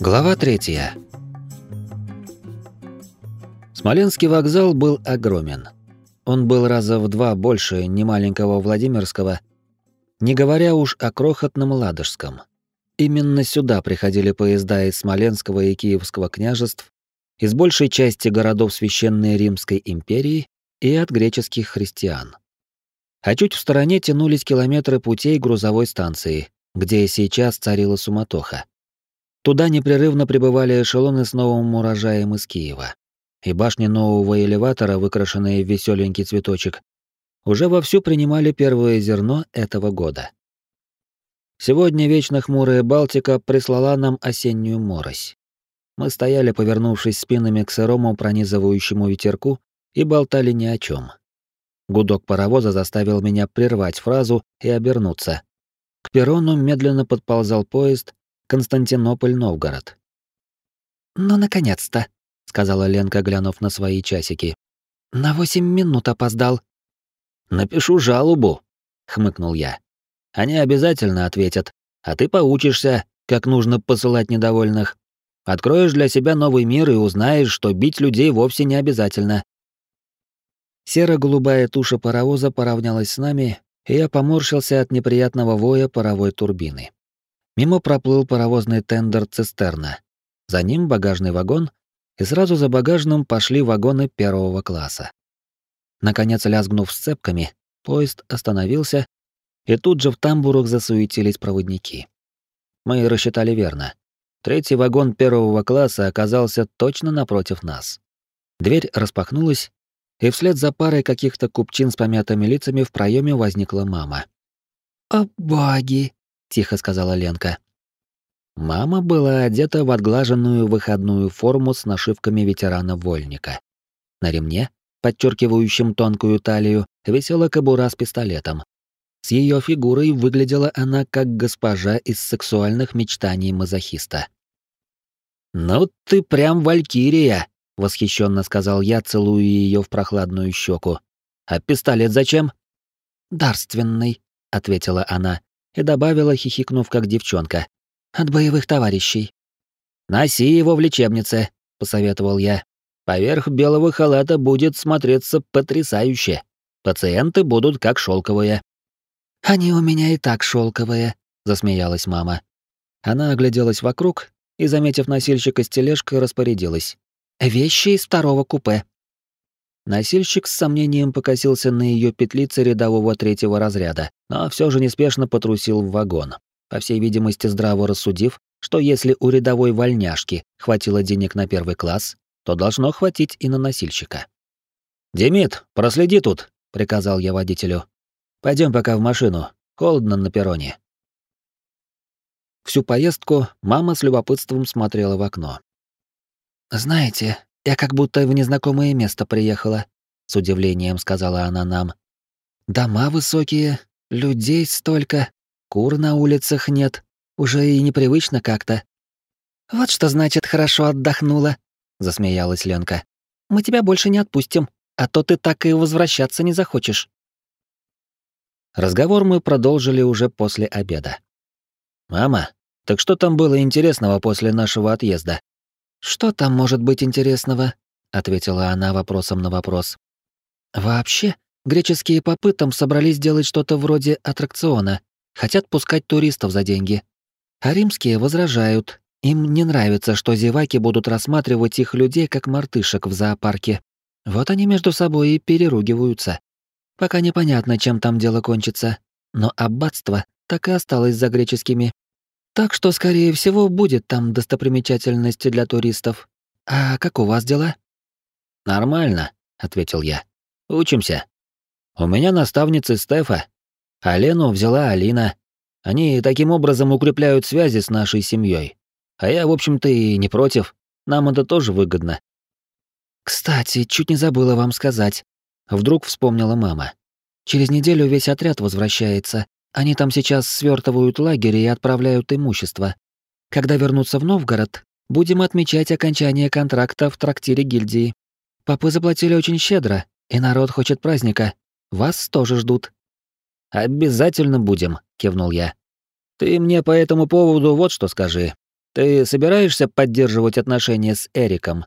Глава третья. Смоленский вокзал был огромен. Он был раза в два больше немаленького Владимирского, не говоря уж о крохотном Ладожском. Именно сюда приходили поезда из Смоленского и Киевского княжеств, из большей части городов Священной Римской империи и от греческих христиан. А чуть в стороне тянулись километры путей грузовой станции, где сейчас царила суматоха. Туда непрерывно прибывали эшелоны с новым урожаем из Киева. И башни нового элеватора, выкрашенные в веселенький цветочек, уже вовсю принимали первое зерно этого года. Сегодня вечно хмурая Балтика прислала нам осеннюю морось. Мы стояли, повернувшись спинами к сырому пронизывающему ветерку, и болтали ни о чем. Гудок паровоза заставил меня прервать фразу и обернуться. К перрону медленно подползал поезд Константинополь-Новгород. «Ну, наконец-то», — сказала Ленка, глянув на свои часики. «На восемь минут опоздал». «Напишу жалобу», — хмыкнул я. «Они обязательно ответят, а ты поучишься, как нужно посылать недовольных. Откроешь для себя новый мир и узнаешь, что бить людей вовсе не обязательно». Серо-голубая туша паровоза поравнялась с нами, и я поморщился от неприятного воя паровой турбины. Мимо проплыл паровозный тендер «Цистерна». За ним багажный вагон, и сразу за багажным пошли вагоны первого класса. Наконец, лязгнув сцепками, поезд остановился, и тут же в тамбурах засуетились проводники. Мы рассчитали верно. Третий вагон первого класса оказался точно напротив нас. Дверь распахнулась, и вслед за парой каких-то купчин с помятыми лицами в проеме возникла мама. «О, боги!» — тихо сказала Ленка. Мама была одета в отглаженную выходную форму с нашивками ветерана-вольника. На ремне подчеркивающим тонкую талию, висела кобура с пистолетом. С ее фигурой выглядела она как госпожа из сексуальных мечтаний мазохиста. «Ну ты прям валькирия!» — восхищенно сказал я, целуя ее в прохладную щеку. «А пистолет зачем?» «Дарственный», — ответила она и добавила, хихикнув как девчонка. «От боевых товарищей». «Носи его в лечебнице», — посоветовал я. Поверх белого халата будет смотреться потрясающе. Пациенты будут как шелковые. Они у меня и так шелковые, засмеялась мама. Она огляделась вокруг и, заметив носильщика с тележкой, распорядилась: "Вещи из второго купе". Носильщик с сомнением покосился на ее петлицы рядового третьего разряда, но все же неспешно потрусил в вагон, по всей видимости, здраво рассудив, что если у рядовой вольняшки хватило денег на первый класс, то должно хватить и на носильщика. «Демид, проследи тут», — приказал я водителю. Пойдем пока в машину, холодно на перроне». Всю поездку мама с любопытством смотрела в окно. «Знаете, я как будто в незнакомое место приехала», — с удивлением сказала она нам. «Дома высокие, людей столько, кур на улицах нет, уже и непривычно как-то». «Вот что значит хорошо отдохнула», засмеялась Ленка. Мы тебя больше не отпустим, а то ты так и возвращаться не захочешь. Разговор мы продолжили уже после обеда. Мама, так что там было интересного после нашего отъезда? Что там может быть интересного? ответила она вопросом на вопрос. Вообще, греческие попы там собрались делать что-то вроде аттракциона, хотят пускать туристов за деньги. А римские возражают, им не нравится, что зеваки будут рассматривать их людей как мартышек в зоопарке. Вот они между собой и переругиваются. Пока непонятно, чем там дело кончится, но аббатство так и осталось за греческими. Так что, скорее всего, будет там достопримечательности для туристов. А как у вас дела? Нормально, ответил я. Учимся. У меня наставница Стефа, а Лену взяла Алина. Они таким образом укрепляют связи с нашей семьей. А я, в общем-то, и не против. Нам это тоже выгодно. Кстати, чуть не забыла вам сказать. Вдруг вспомнила мама. Через неделю весь отряд возвращается. Они там сейчас свертывают лагерь и отправляют имущество. Когда вернутся в Новгород, будем отмечать окончание контракта в трактире гильдии. Попы заплатили очень щедро, и народ хочет праздника. Вас тоже ждут. Обязательно будем, кивнул я. Ты мне по этому поводу вот что скажи. Ты собираешься поддерживать отношения с Эриком?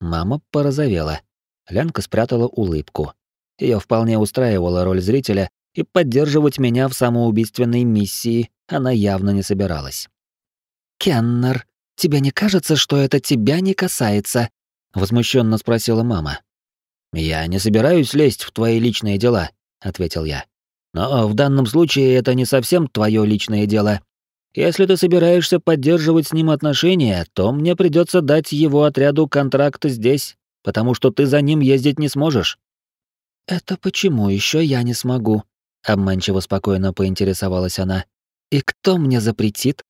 Мама порозовела. Ленка спрятала улыбку. Ее вполне устраивала роль зрителя, и поддерживать меня в самоубийственной миссии она явно не собиралась. «Кеннер, тебе не кажется, что это тебя не касается?» — возмущенно спросила мама. «Я не собираюсь лезть в твои личные дела», — ответил я. «Но в данном случае это не совсем твое личное дело. Если ты собираешься поддерживать с ним отношения, то мне придется дать его отряду контракт здесь, потому что ты за ним ездить не сможешь». «Это почему еще я не смогу?» — обманчиво спокойно поинтересовалась она. «И кто мне запретит?»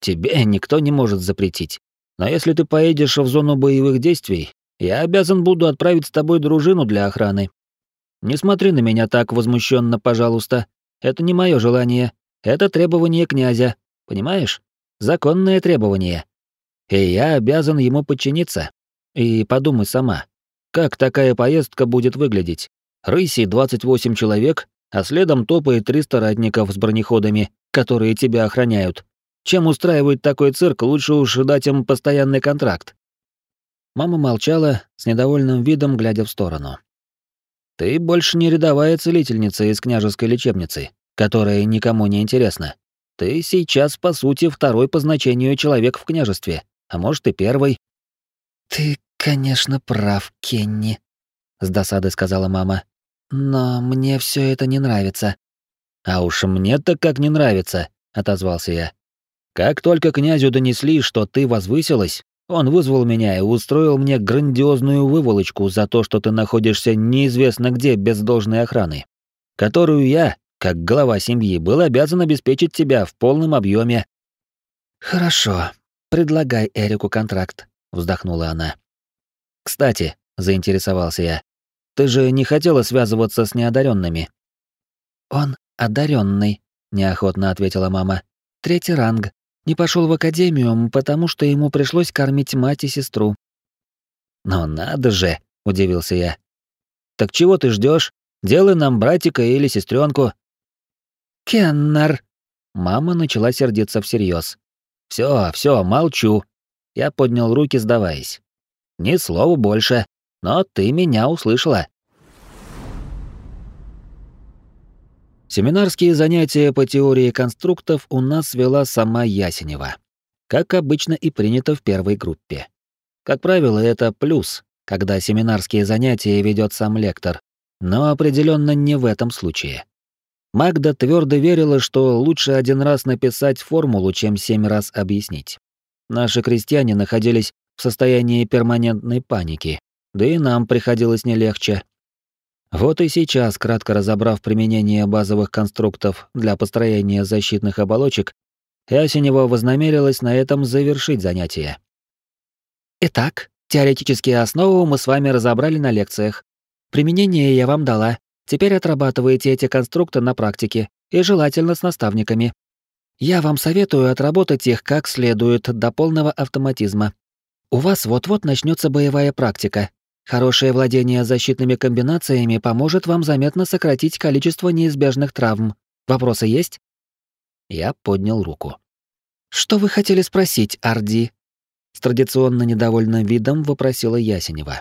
«Тебе никто не может запретить. Но если ты поедешь в зону боевых действий, я обязан буду отправить с тобой дружину для охраны. Не смотри на меня так возмущенно, пожалуйста. Это не мое желание. Это требование князя. Понимаешь? Законное требование. И я обязан ему подчиниться. И подумай сама, как такая поездка будет выглядеть? Рыси 28 человек, а следом топает 300 ратников с бронеходами, которые тебя охраняют. Чем устраивать такой цирк, лучше уж дать им постоянный контракт. Мама молчала, с недовольным видом глядя в сторону. «Ты больше не рядовая целительница из княжеской лечебницы, которая никому не интересна. Ты сейчас, по сути, второй по значению человек в княжестве, а может и первый». «Ты, конечно, прав, Кенни», — с досадой сказала мама. «Но мне все это не нравится». «А уж мне-то как не нравится», — отозвался я. «Как только князю донесли, что ты возвысилась, он вызвал меня и устроил мне грандиозную выволочку за то, что ты находишься неизвестно где без должной охраны, которую я, как глава семьи, был обязан обеспечить тебя в полном объеме. Хорошо, предлагай Эрику контракт, вздохнула она. Кстати, заинтересовался я. Ты же не хотела связываться с неодаренными. Он одаренный, неохотно ответила мама. Третий ранг, не пошел в академию, потому что ему пришлось кормить мать и сестру. Но надо же, удивился я. Так чего ты ждешь? Делай нам братика или сестренку. Кеннер. Мама начала сердиться всерьез. Все, все, молчу. Я поднял руки, сдаваясь. Ни слова больше, но ты меня услышала. Семинарские занятия по теории конструктов у нас вела сама Ясенева. Как обычно и принято в первой группе. Как правило, это плюс, когда семинарские занятия ведет сам лектор, но определенно не в этом случае. Магда твердо верила, что лучше один раз написать формулу, чем семь раз объяснить. Наши крестьяне находились в состоянии перманентной паники, да и нам приходилось не легче, вот и сейчас, кратко разобрав применение базовых конструктов для построения защитных оболочек, Ясенева вознамерилась на этом завершить занятие. Итак, теоретические основы мы с вами разобрали на лекциях. Применение я вам дала. Теперь отрабатывайте эти конструкты на практике, и желательно с наставниками. Я вам советую отработать их как следует до полного автоматизма. У вас вот-вот начнется боевая практика, Хорошее владение защитными комбинациями поможет вам заметно сократить количество неизбежных травм. Вопросы есть? Я поднял руку. Что вы хотели спросить, Арди? С традиционно недовольным видом вопросила Ясенева.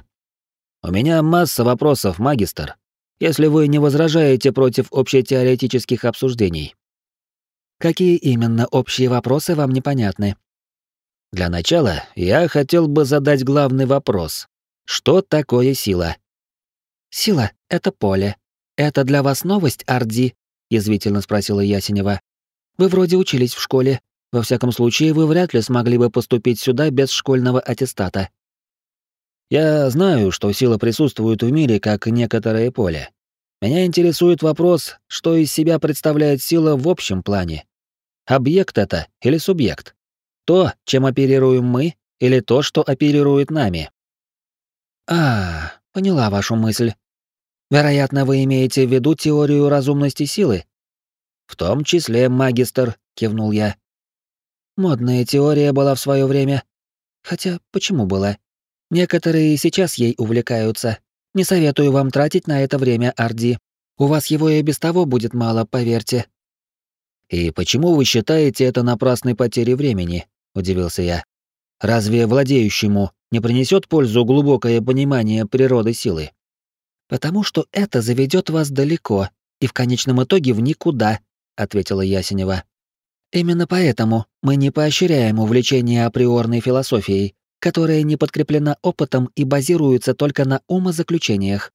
У меня масса вопросов, магистр. Если вы не возражаете против общетеоретических обсуждений. Какие именно общие вопросы вам непонятны? Для начала я хотел бы задать главный вопрос. Что такое сила? Сила — это поле. Это для вас новость, Арди? язвительно спросила Ясенева. Вы вроде учились в школе. Во всяком случае, вы вряд ли смогли бы поступить сюда без школьного аттестата. Я знаю, что сила присутствует в мире как некоторое поле. Меня интересует вопрос, что из себя представляет сила в общем плане. Объект это или субъект? То, чем оперируем мы, или то, что оперирует нами? А, поняла вашу мысль. Вероятно, вы имеете в виду теорию разумности силы? В том числе, магистр, кивнул я. Модная теория была в свое время. Хотя, почему была? Некоторые сейчас ей увлекаются. Не советую вам тратить на это время, Арди. У вас его и без того будет мало, поверьте. И почему вы считаете это напрасной потерей времени? удивился я. Разве владеющему не принесет пользу глубокое понимание природы силы? Потому что это заведет вас далеко и в конечном итоге в никуда, ответила Ясенева. Именно поэтому мы не поощряем увлечение априорной философией, которая не подкреплена опытом и базируется только на умозаключениях.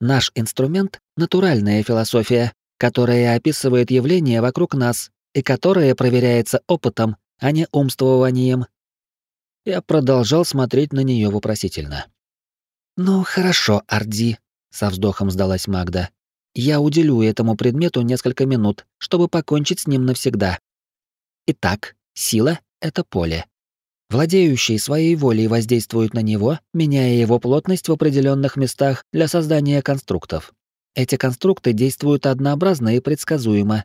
Наш инструмент — натуральная философия, которая описывает явления вокруг нас и которая проверяется опытом, а не умствованием. Я продолжал смотреть на нее вопросительно. «Ну, хорошо, Арди», — со вздохом сдалась Магда. «Я уделю этому предмету несколько минут, чтобы покончить с ним навсегда. Итак, сила — это поле. Владеющий своей волей воздействует на него, меняя его плотность в определенных местах для создания конструктов. Эти конструкты действуют однообразно и предсказуемо.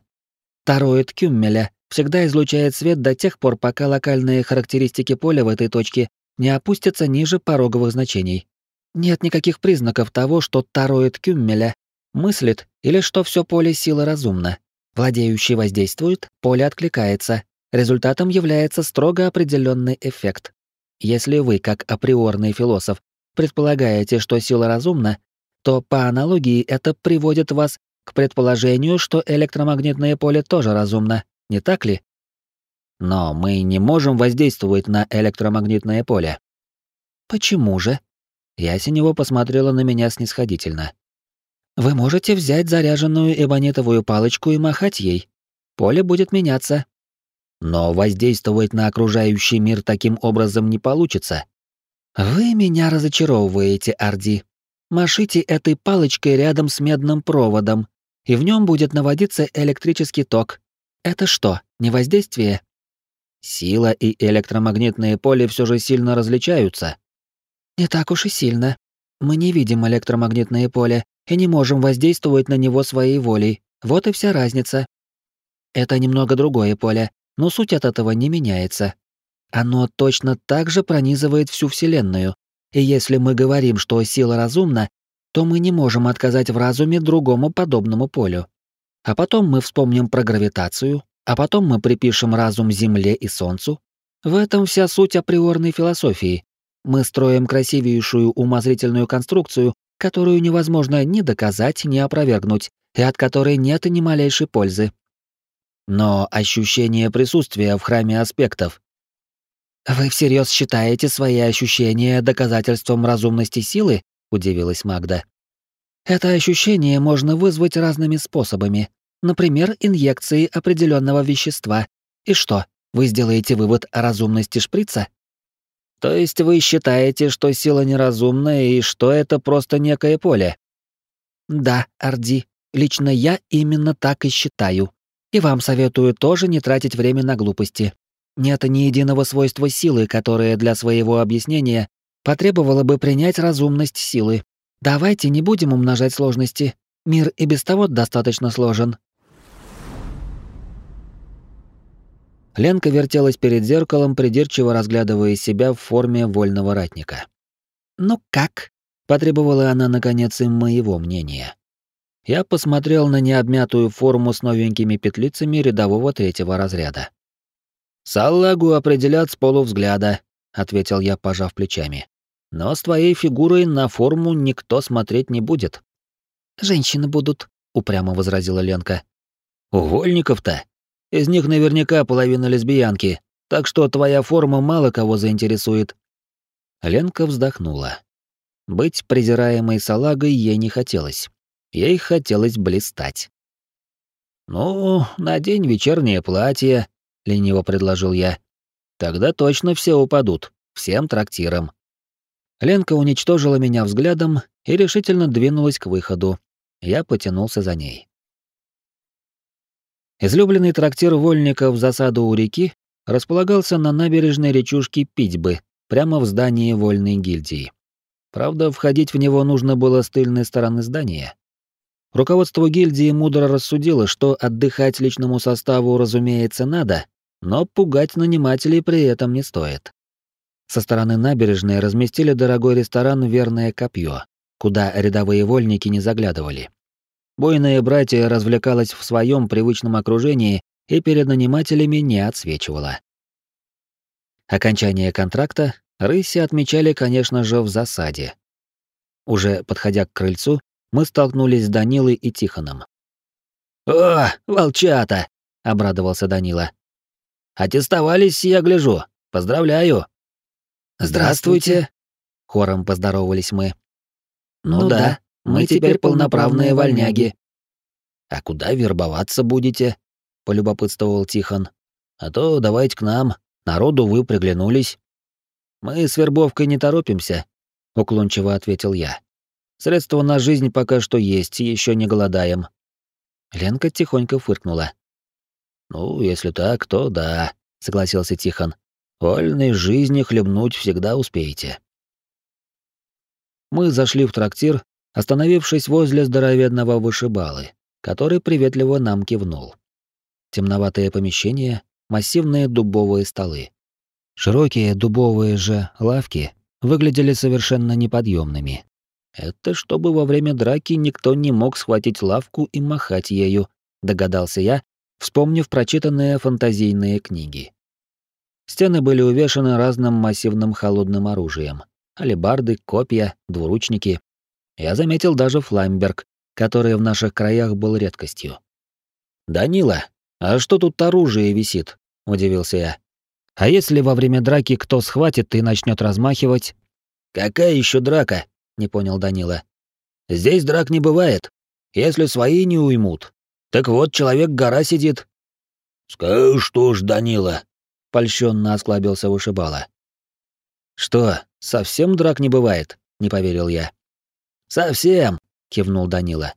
Тороид Кюммеля всегда излучает свет до тех пор, пока локальные характеристики поля в этой точке не опустятся ниже пороговых значений. Нет никаких признаков того, что Тароид Кюммеля мыслит или что все поле силы разумно. Владеющий воздействует, поле откликается. Результатом является строго определенный эффект. Если вы, как априорный философ, предполагаете, что сила разумна, то по аналогии это приводит вас к предположению, что электромагнитное поле тоже разумно, не так ли? Но мы не можем воздействовать на электромагнитное поле. Почему же? Ясенева посмотрела на меня снисходительно. Вы можете взять заряженную эбонитовую палочку и махать ей. Поле будет меняться. Но воздействовать на окружающий мир таким образом не получится. Вы меня разочаровываете, Арди. Машите этой палочкой рядом с медным проводом, и в нем будет наводиться электрический ток. Это что, не воздействие? Сила и электромагнитное поле все же сильно различаются. Не так уж и сильно. Мы не видим электромагнитное поле, и не можем воздействовать на него своей волей. Вот и вся разница. Это немного другое поле, но суть от этого не меняется. Оно точно так же пронизывает всю Вселенную. И если мы говорим, что сила разумна, то мы не можем отказать в разуме другому подобному полю. А потом мы вспомним про гравитацию, а потом мы припишем разум Земле и Солнцу. В этом вся суть априорной философии. Мы строим красивейшую умозрительную конструкцию, которую невозможно ни доказать, ни опровергнуть, и от которой нет ни малейшей пользы. Но ощущение присутствия в храме аспектов. Вы всерьез считаете свои ощущения доказательством разумности силы? удивилась Магда. Это ощущение можно вызвать разными способами, например, инъекцией определенного вещества. И что, вы сделаете вывод о разумности шприца? То есть вы считаете, что сила неразумная и что это просто некое поле? Да, Арди, лично я именно так и считаю. И вам советую тоже не тратить время на глупости. Нет ни единого свойства силы, которое для своего объяснения потребовало бы принять разумность силы. Давайте не будем умножать сложности. Мир и без того достаточно сложен. Ленка вертелась перед зеркалом, придирчиво разглядывая себя в форме вольного ратника. «Ну как?» — потребовала она, наконец, и моего мнения. Я посмотрел на необмятую форму с новенькими петлицами рядового третьего разряда. «Саллагу определят с полувзгляда», — ответил я, пожав плечами. «Но с твоей фигурой на форму никто смотреть не будет». «Женщины будут», — упрямо возразила Ленка. «Увольников-то? Из них наверняка половина лесбиянки, так что твоя форма мало кого заинтересует». Ленка вздохнула. Быть презираемой салагой ей не хотелось. Ей хотелось блистать. «Ну, надень вечернее платье», — лениво предложил я. «Тогда точно все упадут, всем трактирам». Ленка уничтожила меня взглядом и решительно двинулась к выходу. Я потянулся за ней. Излюбленный трактир вольников засаду у реки располагался на набережной речушки Питьбы, прямо в здании вольной гильдии. Правда, входить в него нужно было с тыльной стороны здания. Руководство гильдии мудро рассудило, что отдыхать личному составу, разумеется, надо, но пугать нанимателей при этом не стоит. Со стороны набережной разместили дорогой ресторан «Верное копье», куда рядовые вольники не заглядывали. Бойное братья развлекалось в своем привычном окружении и перед нанимателями не отсвечивало. Окончание контракта рыси отмечали, конечно же, в засаде. Уже подходя к крыльцу, мы столкнулись с Данилой и Тихоном. «О, волчата!» — обрадовался Данила. «Аттестовались, я гляжу. Поздравляю!» «Здравствуйте!» — хором поздоровались мы. «Ну, ну да, мы теперь полноправные вольняги». «А куда вербоваться будете?» — полюбопытствовал Тихон. «А то давайте к нам, народу вы приглянулись». «Мы с вербовкой не торопимся», — уклончиво ответил я. «Средства на жизнь пока что есть, еще не голодаем». Ленка тихонько фыркнула. «Ну, если так, то да», — согласился Тихон. «Вольной жизни хлебнуть всегда успеете». Мы зашли в трактир, остановившись возле здоровенного вышибалы, который приветливо нам кивнул. Темноватое помещение, массивные дубовые столы. Широкие дубовые же лавки выглядели совершенно неподъемными. Это чтобы во время драки никто не мог схватить лавку и махать ею, догадался я, вспомнив прочитанные фантазийные книги. Стены были увешаны разным массивным холодным оружием. Алебарды, копья, двуручники. Я заметил даже фламберг, который в наших краях был редкостью. «Данила, а что тут оружие висит?» — удивился я. «А если во время драки кто схватит и начнет размахивать?» «Какая еще драка?» — не понял Данила. «Здесь драк не бывает, если свои не уймут. Так вот, человек-гора сидит». «Скажешь, что ж, Данила?» — польщенно осклабился вышибала. «Что, совсем драк не бывает?» — не поверил я. «Совсем», — кивнул Данила.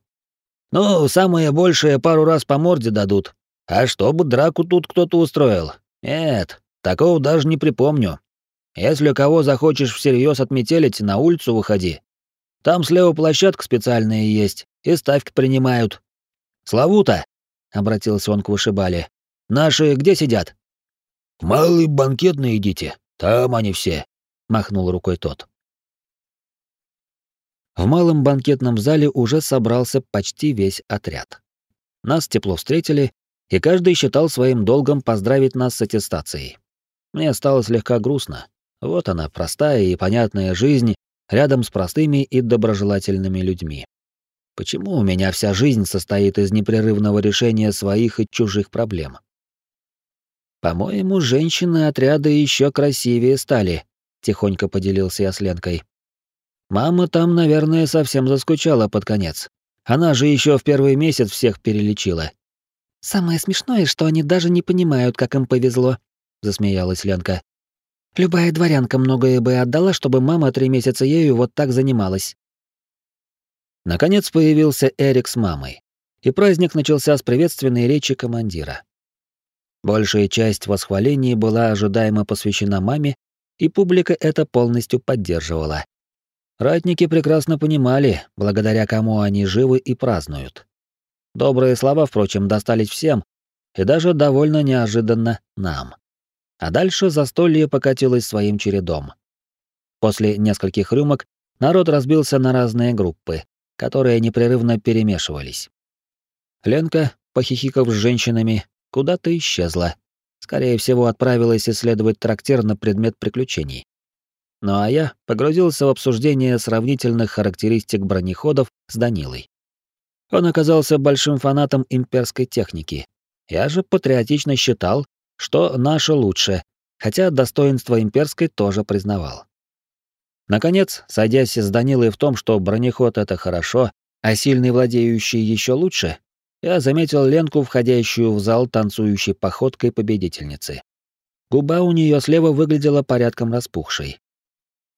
«Ну, самое большее пару раз по морде дадут. А чтобы драку тут кто-то устроил? Нет, такого даже не припомню. Если кого захочешь всерьез отметелить, на улицу выходи. Там слева площадка специальная есть, и ставки принимают. Славута, обратился он к вышибале. Наши где сидят? В малый банкетный идите, там они все, махнул рукой тот. В малом банкетном зале уже собрался почти весь отряд. Нас тепло встретили, и каждый считал своим долгом поздравить нас с аттестацией. Мне стало слегка грустно. Вот она, простая и понятная жизнь рядом с простыми и доброжелательными людьми. Почему у меня вся жизнь состоит из непрерывного решения своих и чужих проблем? По-моему, женщины отряда еще красивее стали, тихонько поделился я с Ленкой. Мама там, наверное, совсем заскучала под конец. Она же еще в первый месяц всех перелечила. Самое смешное, что они даже не понимают, как им повезло, засмеялась Ленка. Любая дворянка многое бы отдала, чтобы мама три месяца ею вот так занималась. Наконец появился Эрик с мамой, и праздник начался с приветственной речи командира. Большая часть восхвалений была ожидаемо посвящена маме, и публика это полностью поддерживала. Ратники прекрасно понимали, благодаря кому они живы и празднуют. Добрые слова, впрочем, достались всем, и даже довольно неожиданно нам. А дальше застолье покатилось своим чередом. После нескольких рюмок народ разбился на разные группы, которые непрерывно перемешивались. Ленка, похихикав с женщинами, куда-то исчезла. Скорее всего, отправилась исследовать трактир на предмет приключений. Ну а я погрузился в обсуждение сравнительных характеристик бронеходов с Данилой. Он оказался большим фанатом имперской техники. Я же патриотично считал, что наше лучше, хотя достоинство имперской тоже признавал. Наконец, сойдясь с Данилой в том, что бронеход — это хорошо, а сильный владеющий еще лучше, я заметил Ленку, входящую в зал танцующей походкой победительницы. Губа у нее слева выглядела порядком распухшей.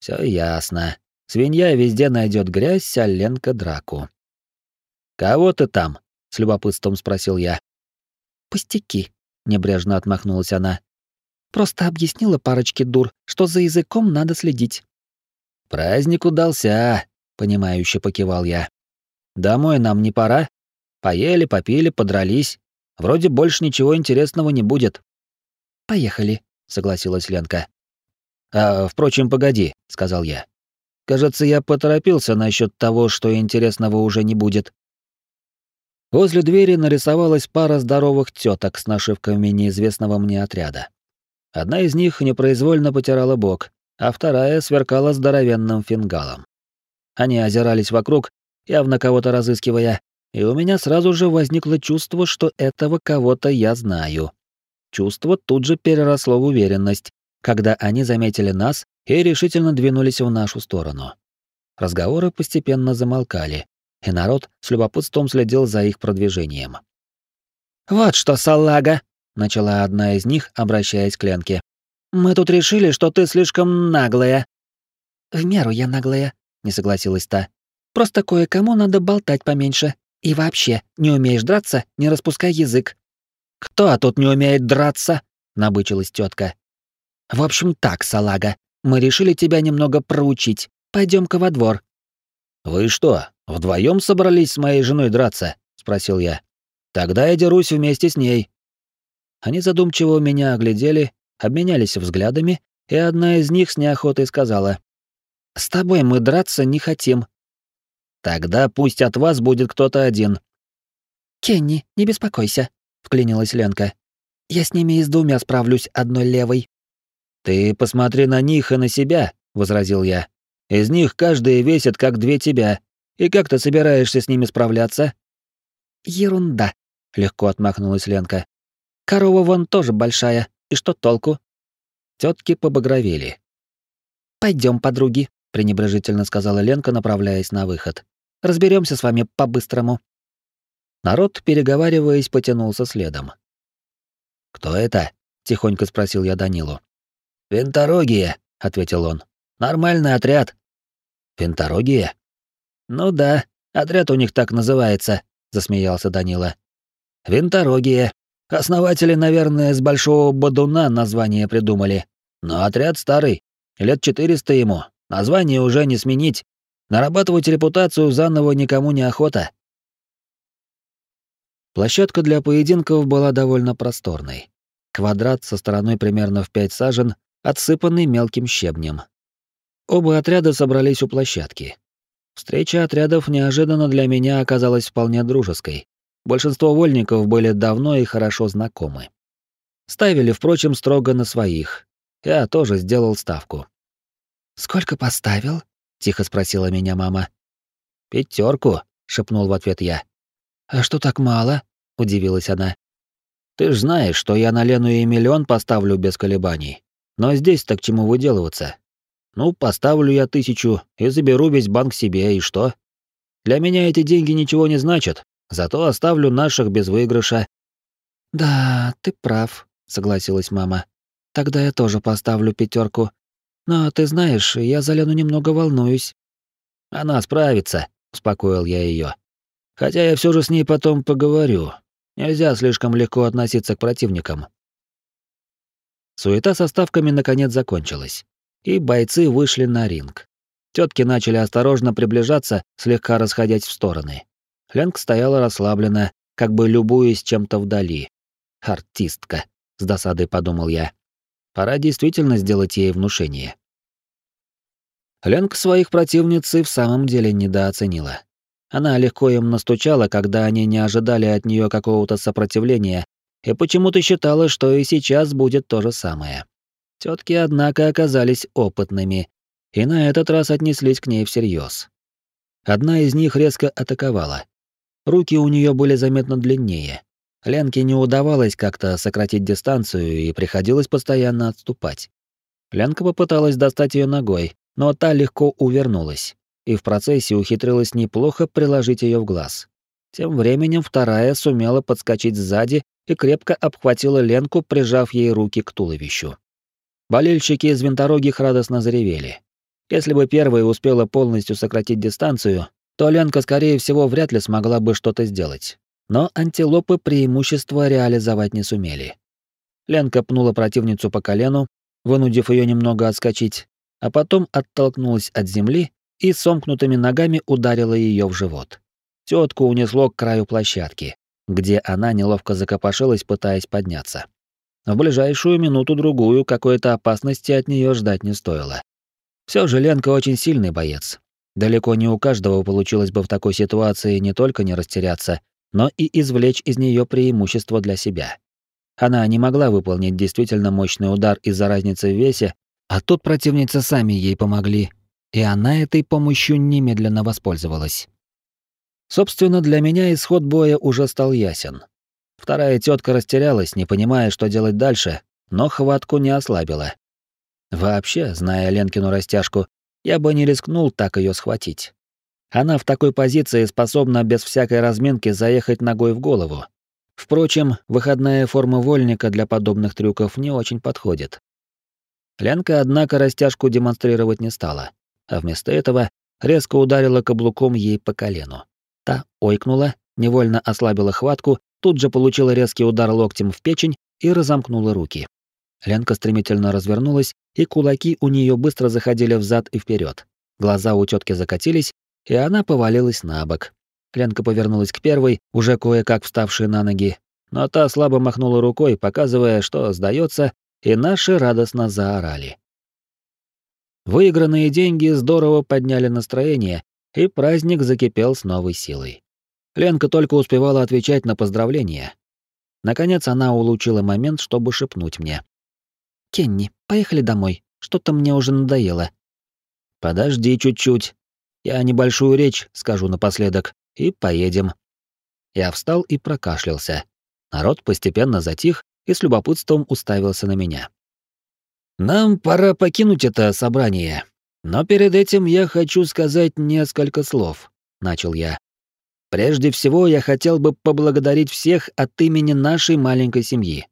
Все ясно. Свинья везде найдет грязь, а Ленка — драку. «Кого ты там?» — с любопытством спросил я. «Пустяки», небрежно отмахнулась она. Просто объяснила парочке дур, что за языком надо следить. Праздник удался, понимающе покивал я. Домой нам не пора? Поели, попили, подрались. Вроде больше ничего интересного не будет. Поехали, согласилась Ленка. А, впрочем, погоди, сказал я. Кажется, я поторопился насчет того, что интересного уже не будет. Возле двери нарисовалась пара здоровых теток с нашивками неизвестного мне отряда. Одна из них непроизвольно потирала бок, а вторая сверкала здоровенным фингалом. Они озирались вокруг, явно кого-то разыскивая, и у меня сразу же возникло чувство, что этого кого-то я знаю. Чувство тут же переросло в уверенность, когда они заметили нас и решительно двинулись в нашу сторону. Разговоры постепенно замолкали, и народ с любопытством следил за их продвижением. «Вот что, салага!» — начала одна из них, обращаясь к Ленке. «Мы тут решили, что ты слишком наглая». «В меру я наглая», — не согласилась та. «Просто кое-кому надо болтать поменьше. И вообще, не умеешь драться, не распускай язык». «Кто тут не умеет драться?» — набычилась тетка. «В общем так, салага, мы решили тебя немного проучить. Пойдем-ка во двор». «Вы что, вдвоем собрались с моей женой драться?» — спросил я. «Тогда я дерусь вместе с ней». Они задумчиво меня оглядели, обменялись взглядами, и одна из них с неохотой сказала. «С тобой мы драться не хотим». «Тогда пусть от вас будет кто-то один». «Кенни, не беспокойся», — вклинилась Ленка. «Я с ними и с двумя справлюсь одной левой». «Ты посмотри на них и на себя», — возразил я. «Из них каждый весит как две тебя. И как ты собираешься с ними справляться?» «Ерунда», — легко отмахнулась Ленка. Корова вон тоже большая, и что толку? Тетки побагровели. Пойдем, подруги, пренебрежительно сказала Ленка, направляясь на выход. Разберемся с вами по-быстрому. Народ, переговариваясь, потянулся следом. Кто это? тихонько спросил я Данилу. Винторогия, ответил он. Нормальный отряд. Винторогия? Ну да, отряд у них так называется, засмеялся Данила. Винторогия. Основатели, наверное, с Большого Бадуна название придумали. Но отряд старый, лет 400 ему, название уже не сменить. Нарабатывать репутацию заново никому не охота. Площадка для поединков была довольно просторной. Квадрат со стороной примерно в 5 сажен, отсыпанный мелким щебнем. Оба отряда собрались у площадки. Встреча отрядов неожиданно для меня оказалась вполне дружеской. Большинство вольников были давно и хорошо знакомы. Ставили, впрочем, строго на своих. Я тоже сделал ставку. «Сколько поставил?» — тихо спросила меня мама. «Пятерку», — шепнул в ответ я. «А что так мало?» — удивилась она. «Ты ж знаешь, что я на Лену и миллион поставлю без колебаний. Но здесь-то к чему выделываться? Ну, поставлю я тысячу и заберу весь банк себе, и что? Для меня эти деньги ничего не значат, Зато оставлю наших без выигрыша. Да, ты прав, согласилась мама. Тогда я тоже поставлю пятерку. Но ты знаешь, я за Лену немного волнуюсь. Она справится, успокоил я ее. Хотя я все же с ней потом поговорю. Нельзя слишком легко относиться к противникам. Суета со ставками наконец закончилась, и бойцы вышли на ринг. Тетки начали осторожно приближаться, слегка расходясь в стороны. Ленг стояла расслабленно, как бы любуясь чем-то вдали. Артистка, с досадой подумал я. Пора действительно сделать ей внушение. Ленг своих противниц и в самом деле недооценила. Она легко им настучала, когда они не ожидали от нее какого-то сопротивления, и почему-то считала, что и сейчас будет то же самое. Тетки, однако, оказались опытными, и на этот раз отнеслись к ней всерьез. Одна из них резко атаковала. Руки у нее были заметно длиннее. Ленке не удавалось как-то сократить дистанцию и приходилось постоянно отступать. Ленка попыталась достать ее ногой, но та легко увернулась и в процессе ухитрилась неплохо приложить ее в глаз. Тем временем вторая сумела подскочить сзади и крепко обхватила Ленку, прижав ей руки к туловищу. Болельщики из винторогих радостно заревели. Если бы первая успела полностью сократить дистанцию, то Ленка, скорее всего, вряд ли смогла бы что-то сделать. Но антилопы преимущество реализовать не сумели. Ленка пнула противницу по колену, вынудив ее немного отскочить, а потом оттолкнулась от земли и сомкнутыми ногами ударила ее в живот. Тетку унесло к краю площадки, где она неловко закопошилась, пытаясь подняться. В ближайшую минуту-другую какой-то опасности от нее ждать не стоило. Все же Ленка очень сильный боец, Далеко не у каждого получилось бы в такой ситуации не только не растеряться, но и извлечь из нее преимущество для себя. Она не могла выполнить действительно мощный удар из-за разницы в весе, а тут противницы сами ей помогли, и она этой помощью немедленно воспользовалась. Собственно, для меня исход боя уже стал ясен. Вторая тетка растерялась, не понимая, что делать дальше, но хватку не ослабила. Вообще, зная Ленкину растяжку, я бы не рискнул так ее схватить. Она в такой позиции способна без всякой разминки заехать ногой в голову. Впрочем, выходная форма вольника для подобных трюков не очень подходит. Ленка, однако, растяжку демонстрировать не стала, а вместо этого резко ударила каблуком ей по колену. Та ойкнула, невольно ослабила хватку, тут же получила резкий удар локтем в печень и разомкнула руки. Ленка стремительно развернулась, и кулаки у нее быстро заходили взад и вперед. Глаза у тетки закатились, и она повалилась на бок. Ленка повернулась к первой, уже кое-как вставшей на ноги, но та слабо махнула рукой, показывая, что сдается, и наши радостно заорали. Выигранные деньги здорово подняли настроение, и праздник закипел с новой силой. Ленка только успевала отвечать на поздравления. Наконец она улучила момент, чтобы шепнуть мне. «Кенни, поехали домой. Что-то мне уже надоело». «Подожди чуть-чуть. Я небольшую речь скажу напоследок, и поедем». Я встал и прокашлялся. Народ постепенно затих и с любопытством уставился на меня. «Нам пора покинуть это собрание, но перед этим я хочу сказать несколько слов», — начал я. «Прежде всего я хотел бы поблагодарить всех от имени нашей маленькой семьи.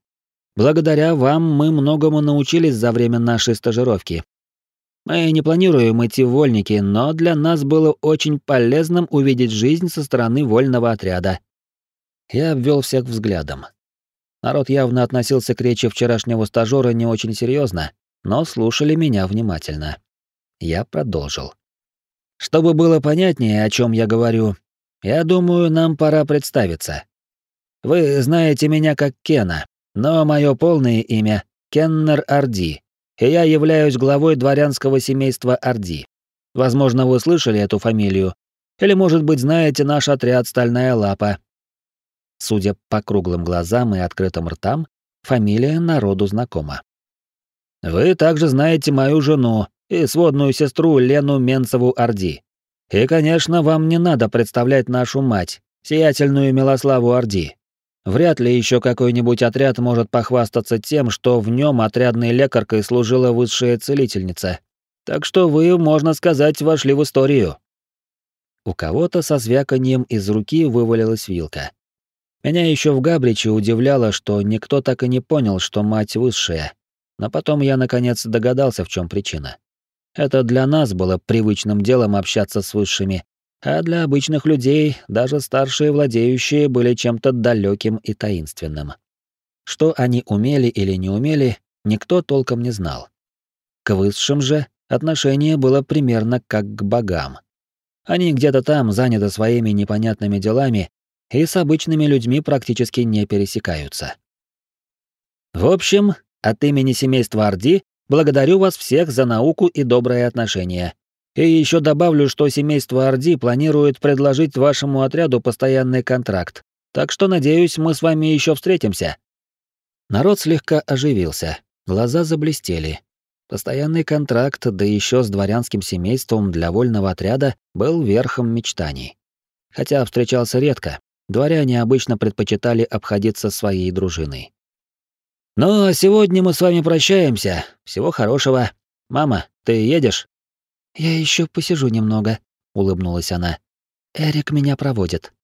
Благодаря вам мы многому научились за время нашей стажировки. Мы не планируем идти в вольники, но для нас было очень полезным увидеть жизнь со стороны вольного отряда. Я обвел всех взглядом. Народ явно относился к речи вчерашнего стажера не очень серьезно, но слушали меня внимательно. Я продолжил. Чтобы было понятнее, о чем я говорю, я думаю, нам пора представиться. Вы знаете меня как Кена, но мое полное имя — Кеннер Арди, и я являюсь главой дворянского семейства Арди. Возможно, вы слышали эту фамилию, или, может быть, знаете наш отряд «Стальная лапа». Судя по круглым глазам и открытым ртам, фамилия народу знакома. Вы также знаете мою жену и сводную сестру Лену Менцеву Орди. И, конечно, вам не надо представлять нашу мать, сиятельную Милославу Орди. Вряд ли еще какой-нибудь отряд может похвастаться тем, что в нем отрядной лекаркой служила высшая целительница. Так что вы, можно сказать, вошли в историю. У кого-то со звяканием из руки вывалилась вилка. Меня еще в Габриче удивляло, что никто так и не понял, что мать высшая. Но потом я наконец догадался, в чем причина. Это для нас было привычным делом общаться с высшими, а для обычных людей даже старшие владеющие были чем-то далеким и таинственным. Что они умели или не умели, никто толком не знал. К высшим же отношение было примерно как к богам. Они где-то там заняты своими непонятными делами и с обычными людьми практически не пересекаются. В общем, от имени семейства Орди благодарю вас всех за науку и доброе отношение. И еще добавлю, что семейство Орди планирует предложить вашему отряду постоянный контракт. Так что, надеюсь, мы с вами еще встретимся. Народ слегка оживился, глаза заблестели. Постоянный контракт, да еще с дворянским семейством для вольного отряда, был верхом мечтаний. Хотя встречался редко, дворяне обычно предпочитали обходиться своей дружиной. «Ну, а сегодня мы с вами прощаемся. Всего хорошего. Мама, ты едешь?» «Я еще посижу немного», — улыбнулась она. «Эрик меня проводит».